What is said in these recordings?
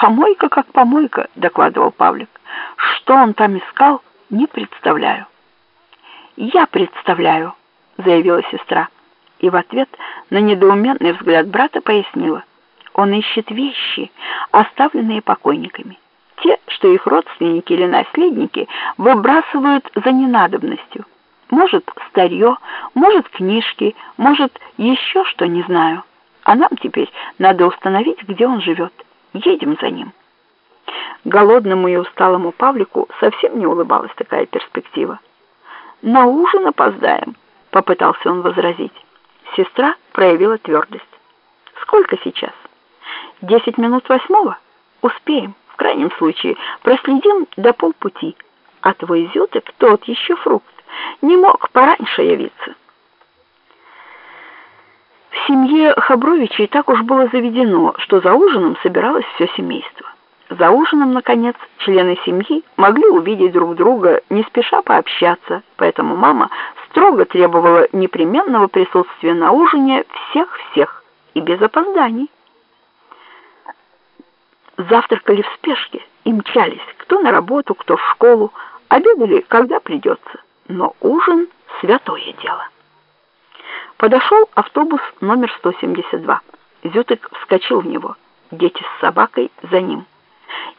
«Помойка как помойка», — докладывал Павлик. «Что он там искал, не представляю». «Я представляю», — заявила сестра. И в ответ на недоуменный взгляд брата пояснила. «Он ищет вещи, оставленные покойниками. Те, что их родственники или наследники выбрасывают за ненадобностью. Может, старье, может, книжки, может, еще что, не знаю. А нам теперь надо установить, где он живет». Едем за ним. Голодному и усталому Павлику совсем не улыбалась такая перспектива. «На ужин опоздаем», — попытался он возразить. Сестра проявила твердость. «Сколько сейчас?» «Десять минут восьмого? Успеем. В крайнем случае проследим до полпути. А твой зюток тот еще фрукт. Не мог пораньше явиться» семье Хабровичей так уж было заведено, что за ужином собиралось все семейство. За ужином, наконец, члены семьи могли увидеть друг друга, не спеша пообщаться, поэтому мама строго требовала непременного присутствия на ужине всех-всех и без опозданий. Завтракали в спешке и мчались, кто на работу, кто в школу, обедали, когда придется, но ужин — святое дело. Подошел автобус номер 172. Зютык вскочил в него. Дети с собакой за ним.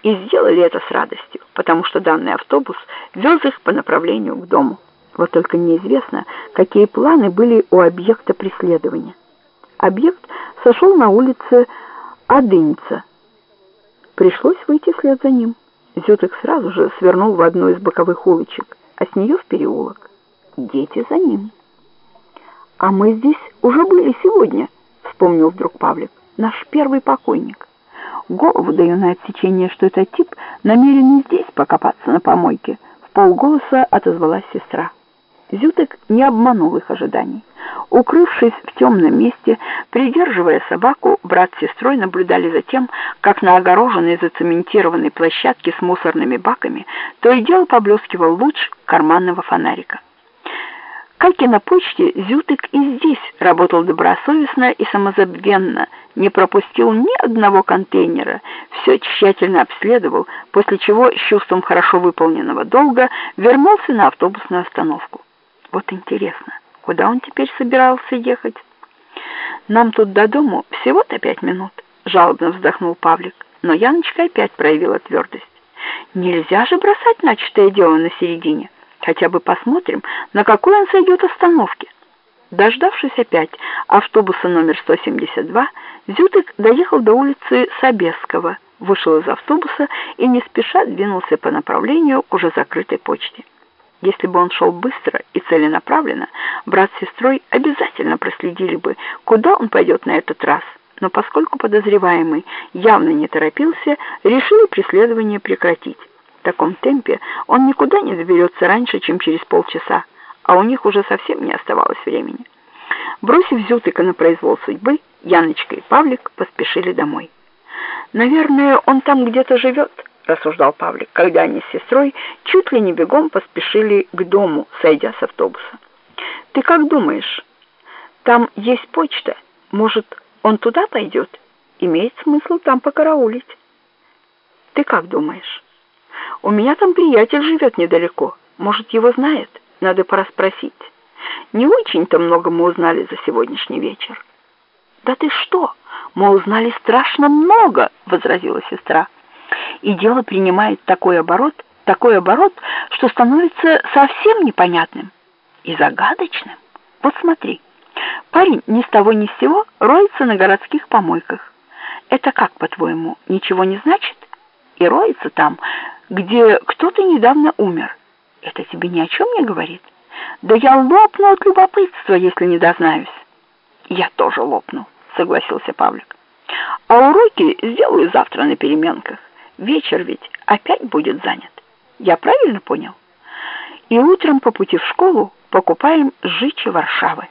И сделали это с радостью, потому что данный автобус вез их по направлению к дому. Вот только неизвестно, какие планы были у объекта преследования. Объект сошел на улице Адынца. Пришлось выйти вслед за ним. Зютык сразу же свернул в одну из боковых улочек, а с нее в переулок. Дети за ним. «А мы здесь уже были сегодня», — вспомнил вдруг Павлик. «Наш первый покойник. Голову даю на отсечение, что этот тип намерен и здесь покопаться на помойке», — в полголоса отозвалась сестра. Зютек не обманул их ожиданий. Укрывшись в темном месте, придерживая собаку, брат с сестрой наблюдали за тем, как на огороженной зацементированной площадке с мусорными баками то и дело поблескивал луч карманного фонарика. Как и на почте, Зютык и здесь работал добросовестно и самозабвенно, не пропустил ни одного контейнера, все тщательно обследовал, после чего с чувством хорошо выполненного долга вернулся на автобусную остановку. Вот интересно, куда он теперь собирался ехать? Нам тут до дому всего-то пять минут, жалобно вздохнул Павлик, но Яночка опять проявила твердость. Нельзя же бросать начатое дело на середине. Хотя бы посмотрим, на какой он сойдет остановке. Дождавшись опять автобуса номер 172, Зютык доехал до улицы Собесского, вышел из автобуса и не спеша двинулся по направлению к уже закрытой почте. Если бы он шел быстро и целенаправленно, брат с сестрой обязательно проследили бы, куда он пойдет на этот раз. Но поскольку подозреваемый явно не торопился, решили преследование прекратить. В таком темпе он никуда не доберется раньше, чем через полчаса, а у них уже совсем не оставалось времени. Бросив Зютыка на произвол судьбы, Яночка и Павлик поспешили домой. «Наверное, он там где-то живет», — рассуждал Павлик, когда они с сестрой чуть ли не бегом поспешили к дому, сойдя с автобуса. «Ты как думаешь, там есть почта? Может, он туда пойдет? Имеет смысл там покараулить?» «Ты как думаешь?» У меня там приятель живет недалеко. Может, его знает? Надо пора спросить. Не очень-то много мы узнали за сегодняшний вечер. Да ты что? Мы узнали страшно много, возразила сестра. И дело принимает такой оборот, такой оборот, что становится совсем непонятным и загадочным. Вот смотри. Парень ни с того ни с сего роется на городских помойках. Это как, по-твоему, ничего не значит? И роется там где кто-то недавно умер. Это тебе ни о чем не говорит? Да я лопну от любопытства, если не дознаюсь. Я тоже лопну, согласился Павлик. А уроки сделаю завтра на переменках. Вечер ведь опять будет занят. Я правильно понял? И утром по пути в школу покупаем жичи Варшавы.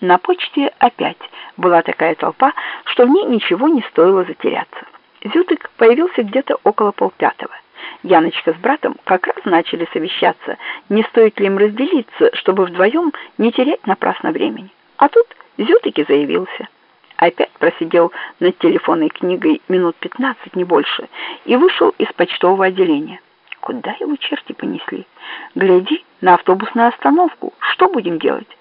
На почте опять была такая толпа, что в ней ничего не стоило затеряться. Зютык появился где-то около полпятого. Яночка с братом как раз начали совещаться, не стоит ли им разделиться, чтобы вдвоем не терять напрасно времени. А тут Зютык и заявился. Опять просидел над телефонной книгой минут пятнадцать, не больше, и вышел из почтового отделения. Куда его черти понесли? Гляди на автобусную остановку. Что будем делать?